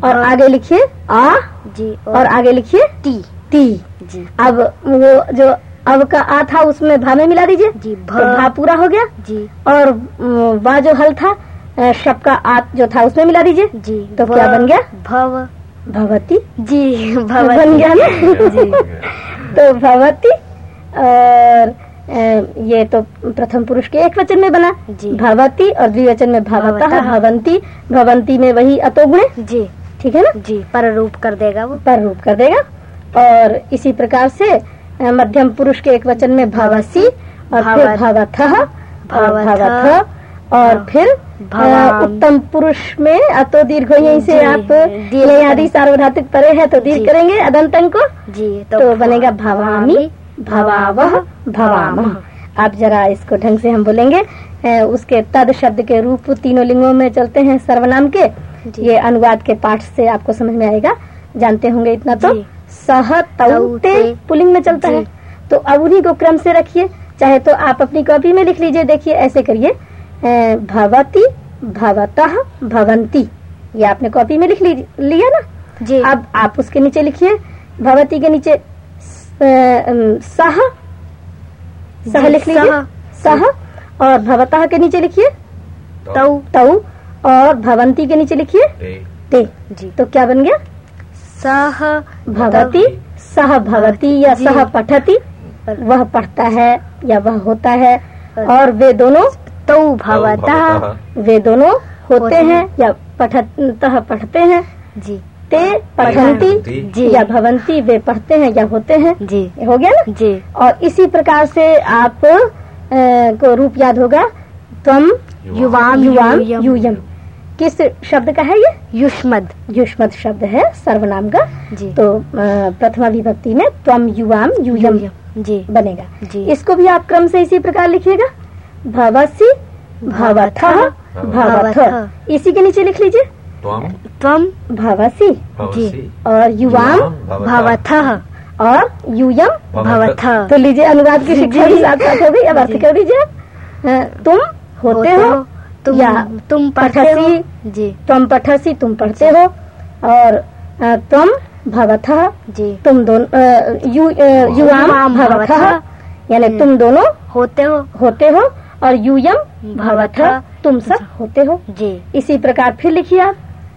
और आगे लिखिए आ।
जी।
और आगे लिखिए
टी।
टी।
जी।
अब वो जो अब का आ था उसमें भा में मिला दीजिए।
जी
तो भा पूरा हो गया।
जी।
और अम, वा जो हल था शब का आ जो था उसमें मिला दीजिए।
जी।
तो
भ-
क्या बन गया?
भव।
भवती?
जी
बन गया ना
जी।
तो भवती और ये तो प्रथम पुरुष के एक वचन में बना।
जी।
भवती और द्विवचन में भवतः
भवतः।
भवंती भवंती में वही अतोगुण।
जी।
ठीक है ना?
जी पर रूप कर देगा वो।
पर रूप कर देगा। और इसी प्रकार से मध्यम पुरुष के एक वचन में भवसी और फिर
भवत-
भवथः,
भवथ
और
हाँ,
फिर उत्तम पुरुष में अतो दीर्घ यहीं से आप ले आदि। सार्वधातुक परे है तो दीर्घ। करेंगे अदंतन को
जी
तो तो बनेगा भवामी भवावह भवामह आप जरा इसको ढंग से हम बोलेंगे। उसके तद शब्द के रूप तीनों लिंगों में चलते हैं सर्वनाम के। ये अनुवाद के पाठ से आपको समझ में आएगा। जानते होंगे इतना तो। सह तौ
तौ,
ते
ते।
पुलिंग में चलता है। तो अब उन्हीं को क्रम से रखिए। चाहे तो आप अपनी कॉपी में लिख लीजिए देखिए ऐसे करिए। भवती भवतः भवंती ये आपने कॉपी में लिख ली- लिया ना?
जी।
अब आप उसके नीचे लिखिए भवती के नीचे सह। सह लिख लीजिए।
सह।
सह और भवतः के नीचे लिखिए।
तौ।
तऊ और भवंती के नीचे लिखिए। ते।
जी।
तो क्या बन गया?
सह
भवती सह भवती या सह पठती वह पढ़ता है या वह होता है। और वे दोनों
तौ भवतः।
वे दोनों होते हैं।
हैं।
या पठतः पढ़ते हैं?
जी।
ते पठंती
जी।
या भवंती वे पढ़ते हैं या होते हैं?
जी।
हो गया ना?
जी।
और इसी प्रकार से आप को रूप याद होगा तुम
युवाम
युवाम
यूयम।
किस शब्द का है ये?
युष्मद।
युष्मत शब्द है सर्वनाम का।
जी।
तो प्रथमा विभक्ति में त्वम युवाम यूयम
जी।
बनेगा।
जी।
इसको भी आप क्रम से इसी प्रकार लिखिएगा। भवसी भवथ भवथ। इसी के नीचे लिख लीजिए।
त्वम
भवसी।
जी।
और युवाम
भवथः।
और यूयम
भवथः।
तो लीजिए अनुवाद की शिक्षा भी साथ साथ हो गई अब अर्थ कर दीजिए। तुम होते हो
तुम
या
तुम
पठसी।
जी।
तुम पठसी तुम पढ़ते हो। और तुम भवथ।
जी।
तुम दोनों यु, युवाम
युवाम
भवथ। यानी
हम्म।
तुम दोनों
होते हो।
होते हो। और यूयम भवथ। तुम सब होते हो।
जी।
इसी प्रकार फिर लिखिए आप।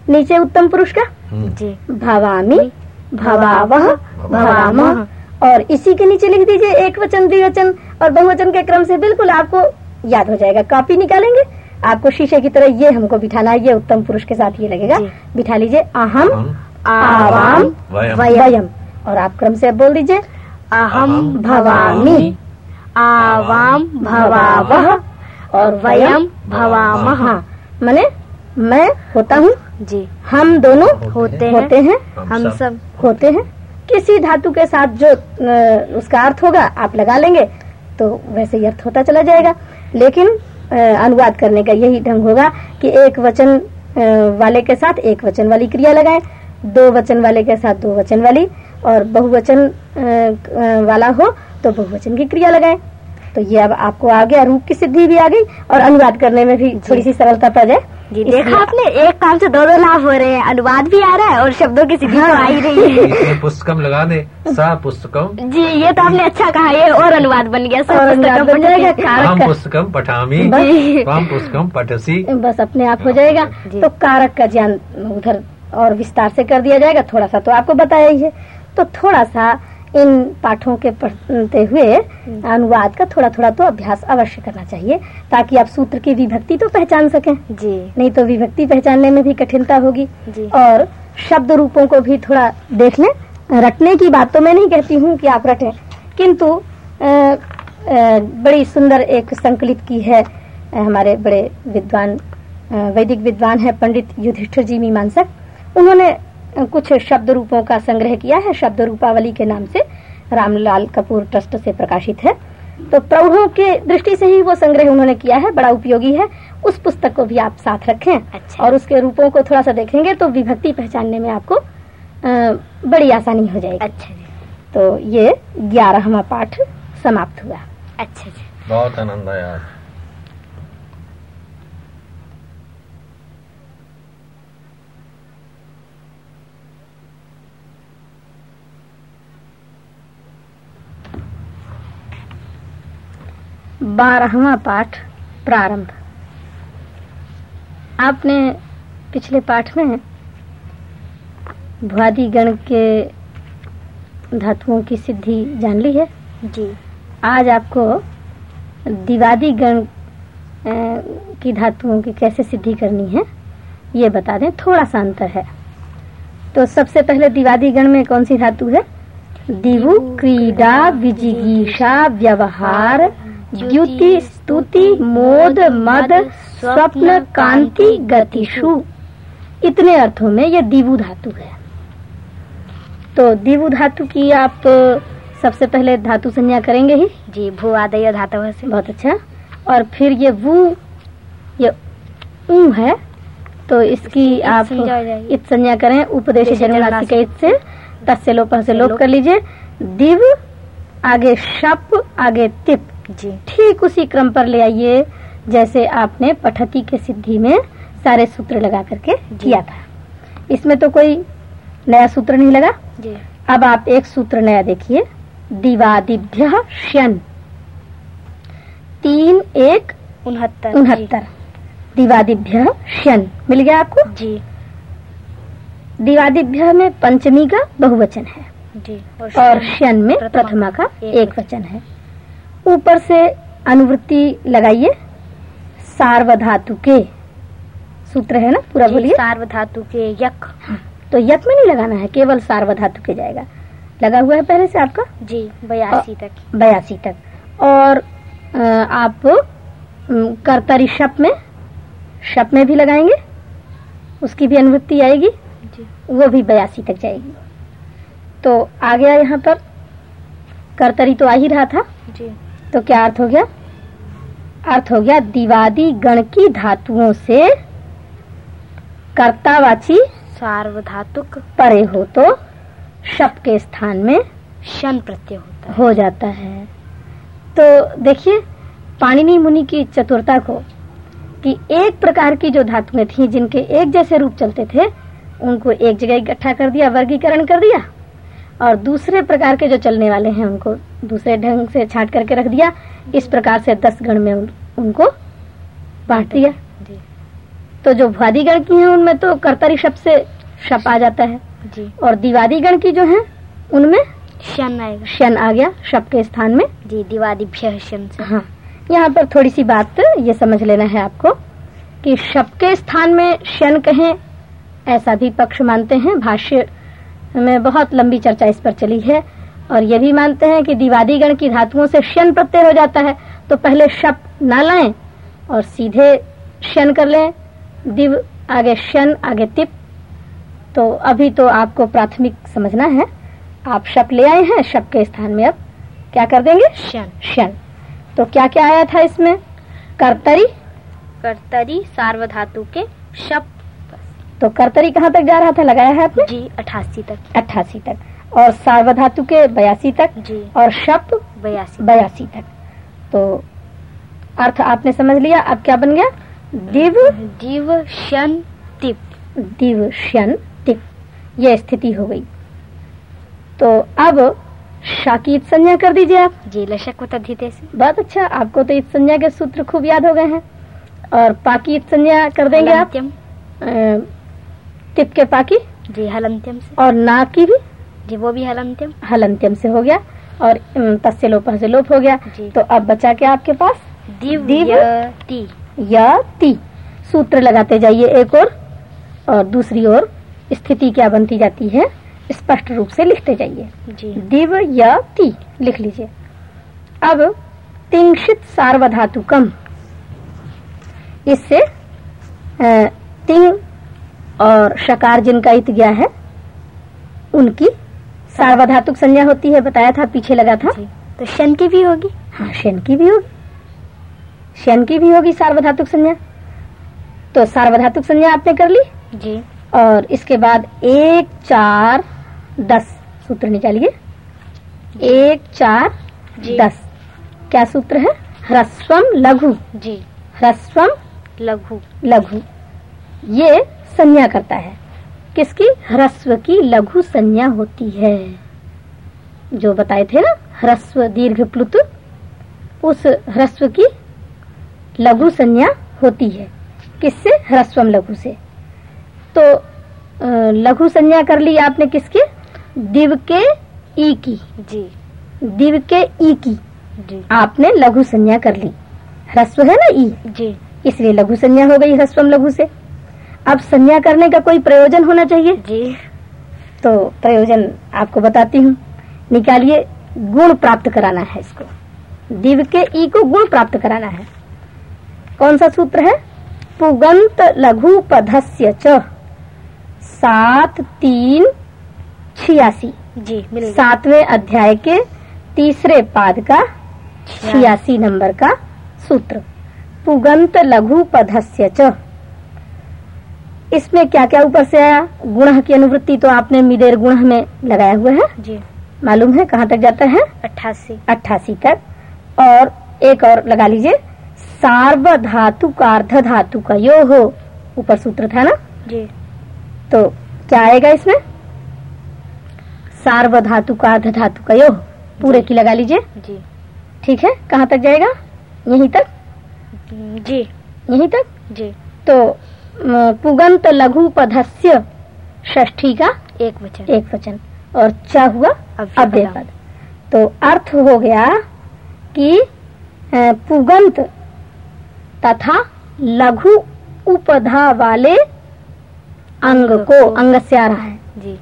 नीचे उत्तम पुरुष का?
जी।
भवामी भवावह भवामह और इसी के नीचे लिख दीजिए एक वचन द्विवचन और बहुवचन के क्रम से बिल्कुल आपको याद हो जाएगा। कॉपी निकालेंगे। आपको शीशे की तरह ये हमको बिठाना है ये उत्तम पुरुष के साथ ये लगेगा। बिठा लीजिए। अहम
आवाम
वयम। और आप क्रम से बोल दीजिए।
अहम
भवामी।
आवाम
भवावह और वयम
भवामः।
हाँ माने मैं होता हूँ?
जी।
हम दोनों
होते हैं।
होते हैं।
हम सब
होते हैं। किसी धातु के साथ जो उसका अर्थ होगा आप लगा लेंगे तो वैसे ही अर्थ होता चला जाएगा। लेकिन अनुवाद करने का यही ढंग होगा कि एक वचन वाले के साथ एक वचन वाली क्रिया लगाए दो वचन वाले के साथ दो वचन वाली और बहुवचन वाला हो तो बहुवचन की क्रिया लगाएँ। तो ये अब आपको आ गया रूप की सिद्धि भी आ गई और अनुवाद करने में भी थोड़ी सी सरलता पड़ जाए।
जी देखा आपने एक काम से दो दो लाभ हो रहे हैं। अनुवाद भी आ रहा है और शब्दों की सिद्धि तो आ ही रही है।
पुस्तकम लगा दे सा पुस्तकम।
जी ये तो आपने अच्छा कहा ये और अनुवाद बन गया
और अनुवाद बन जाएगा कारक का।
पुस्तकम पठामी। हम पुस्तकम पठसी।
बस अपने आप हो जाएगा। तो कारक का ज्ञान उधर और विस्तार से कर दिया जाएगा। थोड़ा सा तो आपको बताया ही है। तो थोड़ा सा इन पाठों के पढ़ते हुए अनुवाद का थोड़ा थोड़ा तो अभ्यास अवश्य करना चाहिए ताकि आप सूत्र की विभक्ति तो पहचान सकें।
जी।
नहीं तो विभक्ति पहचानने में भी कठिनता होगी।
जी।
और शब्द रूपों को भी थोड़ा देख लें। रटने की बात तो मैं नहीं कहती हूँ कि आप रटें किंतु बड़ी सुंदर एक संकलित की है हमारे बड़े विद्वान वैदिक विद्वान है पंडित युधिष्ठिर जी मीमांसक। उन्होंने कुछ शब्द रूपों का संग्रह किया है। शब्द रूपावली के नाम से रामलाल कपूर ट्रस्ट से प्रकाशित है। तो प्रौढ़ों के दृष्टि से ही वो संग्रह उन्होंने किया है। बड़ा उपयोगी है। उस पुस्तक को भी आप साथ रखें।
अच्छा।
और उसके रूपों को थोड़ा सा देखेंगे तो विभक्ति पहचानने में आपको बड़ी आसानी हो जाएगी।
अच्छा जी।
तो ये ग्यारहवा पाठ समाप्त हुआ।
अच्छा जी।
बहुत आनंद आया।
बारहवा पाठ प्रारंभ। आपने पिछले पाठ में भ्वादी गण के धातुओं की सिद्धि जान ली है?
जी।
आज आपको दिवादी गण की धातुओं की कैसे सिद्धि करनी है ये बता दें थोड़ा सा अंतर है। तो सबसे पहले दिवादी गण में कौन सी धातु है? दिवु क्रीडा विजिगीषा व्यवहार द्युति स्तुति मोद मद स्वप्न कांति गतिषु। इतने अर्थों में यह दिवु धातु है। तो दिवु धातु की आप सबसे पहले धातु संज्ञा करेंगे ही?
जी भू आदय धातु से
बहुत अच्छा। और फिर ये वु ये ऊ है तो इसकी आप। इत संज्ञा करें उपदेश जन्मनासिका इत से तस्य लोप से लोप
लोप।
कर लीजिए। दिव आगे शप आगे तिप।
जी।
ठीक उसी क्रम पर ले आइए जैसे आपने पठती के सिद्धि में सारे सूत्र लगा करके किया था। इसमें तो कोई नया सूत्र नहीं लगा?
जी।
अब आप एक सूत्र नया देखिए। दिवादिभ्य शन तीन एक
उनहत्तर।
उनहत्तर। दिवादिभ्य शन मिल गया आपको?
जी।
दिवादिभ्य में पंचमी का बहुवचन है।
जी
और शन में
प्रथमा
का
एक
वचन है। ऊपर से अनुवृत्ति लगाइए। सार्वधातु के। सूत्र है ना? पूरा बोलिए।
सार्वधातु के यक।
तो यक में नहीं लगाना है केवल सार्वधातु के जाएगा। लगा हुआ है पहले से आपका?
जी बयासी तक।
बयासी तक। और आप कर्तरी शप में शप में भी लगाएँगे। उसकी भी अनुवृत्ति आएगी।
जी।
वो भी बयासी तक जाएगी। तो आ गया यहाँ पर। कर्तरी तो आ ही रहा था।
जी।
तो क्या अर्थ हो गया? अर्थ हो गया दिवादी गण की धातुओं से कर्तावाची
सार्वधातुक
परे हो तो शप के स्थान में
शन प्रत्यय होता है।
हो जाता है। तो देखिए पाणिनि मुनि की चतुरता को कि एक प्रकार की जो धातुएँ थी जिनके एक जैसे रूप चलते थे उनको एक जगह इकट्ठा कर दिया वर्गीकरण कर दिया और दूसरे प्रकार के जो चलने वाले हैं उनको दूसरे ढंग से छाट करके रख दिया इस प्रकार से दस गण में उन, उनको बांट दिया। तो जो भ्वादी गण की हैं उनमें तो कर्तरी शब्द से शप आ जाता है।
जी।
और दिवादी गण की जो है उनमें
शन आएगा
शन आ गया शब के स्थान में।
जी दिवादिभ्य शन से।
हाँ। यहाँ पर थोड़ी सी बात ये समझ लेना है आपको कि शब के स्थान में शन कहें ऐसा भी पक्ष मानते हैं भाष्य में बहुत लंबी चर्चा इस पर चली है और ये भी मानते हैं कि दिवादी गण की धातुओं से शन प्रत्यय हो जाता है। तो पहले शप ना लाएँ और सीधे शन कर लें। दिव आगे शन आगे तिप। तो अभी तो आपको प्राथमिक समझना है। आप शप ले आए हैं शप के स्थान में अब क्या कर देंगे?
शन
शन तो क्या क्या आया था इसमें? कर्तरी।
कर्तरी सार्वधातु के शप
तो कर्तरी कहाँ तक जा रहा था? लगाया है आपने?
जी अठासी तक।
अट्ठासी तक। और सार्वधातु के बयासी तक?
जी।
और शप
बयासी।
बयासी तक। तो अर्थ आपने समझ लिया? अब क्या बन गया? दिव?
दिव शन तिप।
दिव शन तिप। यह स्थिति हो गई। तो अब शाकीत संज्ञा कर दीजिए आप।
जी लशक
बहुत अच्छा। आपको तो इस संज्ञा के सूत्र खूब याद हो गए हैं। और पाकीत संज्ञा कर देंगे आप। तिप के पाकी?
जी हलंत्यम से।
और ना की भी?
जी वो भी हलंत्यम।
हलंत्यम से हो गया। और तस्य लोप से लोप हो गया। तो अब बचा क्या आपके पास?
ती।
या ती। सूत्र लगाते जाइए एक और। और दूसरी ओर स्थिति क्या बनती जाती है स्पष्ट रूप से लिखते जाइए।
जी।
दिव या ती लिख लीजिए। अब तिंशित सार्वधातुकम। इससे तिंग और शकार जिनका इत गया है उनकी सार्वधातुक संज्ञा होती है बताया था पीछे लगा था।
तो शन की भी होगी?
हाँ शन की भी होगी। शन की भी होगी सार्वधातुक संज्ञा। तो सार्वधातुक संज्ञा आपने कर ली?
जी।
और इसके बाद एक चार दस सूत्र निकालिए। एक चार
जी।
दस। क्या सूत्र है? ह्रस्वम लघु।
जी।
ह्रस्वम
लघु।
लघु। ये संज्ञा करता है। किसकी? ह्रस्व की लघु संज्ञा होती है। जो बताए थे ना ह्रस्व दीर्घ प्लुत उस ह्रस्व की लघु संज्ञा होती है। किससे? ह्रस्वम लघु से। तो लघु संज्ञा कर ली आपने किसके? दिव के ई की।
जी।
दिव के ई की।
जी।
आपने लघु संज्ञा कर ली। ह्रस्व है ना ई?
जी।
इसलिए लघु संज्ञा हो गई ह्रस्वम लघु से। अब संज्ञा करने का कोई प्रयोजन होना चाहिए?
जी।
तो प्रयोजन आपको बताती हूँ। निकालिए गुण प्राप्त कराना है इसको। दिव के ई को गुण प्राप्त कराना है। कौन सा सूत्र है? पुगंत लघु पधस्य च। सात तीन छियासी।
जी
सातवें अध्याय के तीसरे पाद का छियासी। नंबर का सूत्र। पुगंत लघु पधस्य च। इसमें क्या क्या ऊपर से आया? गुण की अनुवृत्ति तो आपने मिदेर गुण में लगाया हुआ है।
जी।
मालूम है कहाँ तक जाता है?
अट्ठासी।
अट्ठासी तक। और एक और लगा लीजिए। सार्वधातु का अर्ध धातु का यो हो। ऊपर सूत्र था ना?
जी।
तो क्या आएगा इसमें? सार्वधातु का अर्ध धातु का यो पूरे की लगा लीजिए।
जी।
ठीक है? कहाँ तक जाएगा? यहीं तक?
जी।
यहीं तक?
जी।
तो पुगंत लघु पदस्य ष्ठी का
एक वचन।
एक वचन। और च हुआ?
अव्यय पद।
तो अर्थ हो गया कि पुगंत तथा लघु उपधा वाले अंग को अंग से आ रहा है।
जी।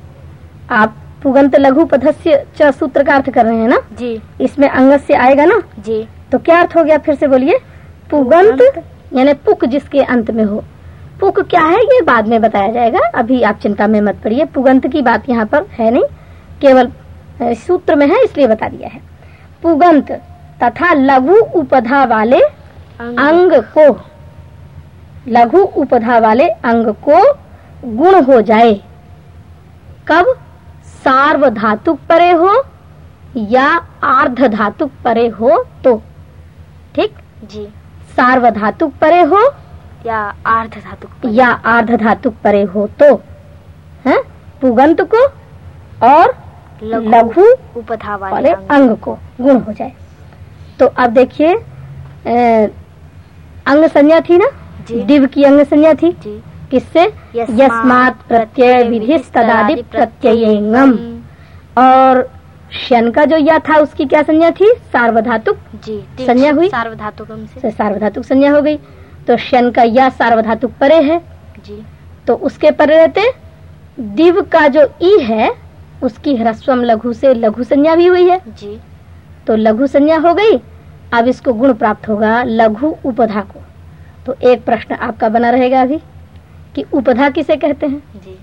आप पुगंत लघु पधस्य च सूत्र का अर्थ कर रहे हैं ना?
जी।
इसमें अंग से आएगा ना?
जी।
तो क्या अर्थ हो गया फिर से बोलिए? पुगंत यानी पुक जिसके अंत में हो। पुक क्या है ये बाद में बताया जाएगा। अभी आप चिंता में मत पड़िए। पुगंत की बात यहाँ पर है नहीं। केवल सूत्र में है इसलिए बता दिया है। पुगंत तथा लघु उपधा वाले अंग। को लघु उपधा वाले अंग को गुण हो जाए। कब? सार्वधातुक परे हो या आर्ध धातुक परे हो तो। ठीक?
जी।
सार्वधातुक परे हो
या आर्ध धातु
या आर्ध धातुक परे हो तो है? पुगंत को और लघु
उपधा
वाले
अंग।
को गुण हो जाए। तो अब देखिए अंग संज्ञा थी ना? दिव की अंग संज्ञा थी। किससे? यस्मात प्रत्यय विधि तदादि प्रत्ययंगम। और शन का जो या था उसकी क्या संज्ञा थी? सार्वधातुक संज्ञा हुई?
सार्वधातुकम से
से। सार्वधातुक संज्ञा हो गई। तो शन का या सार्वधातुक परे है।
जी।
तो उसके परे रहते दिव का जो ई है उसकी ह्रस्वम लघु से लघु संज्ञा भी हुई है।
जी।
तो लघु संज्ञा हो गई अब इसको गुण प्राप्त होगा लघु उपधा को। तो एक प्रश्न आपका बना रहेगा अभी कि उपधा किसे कहते हैं?
जी।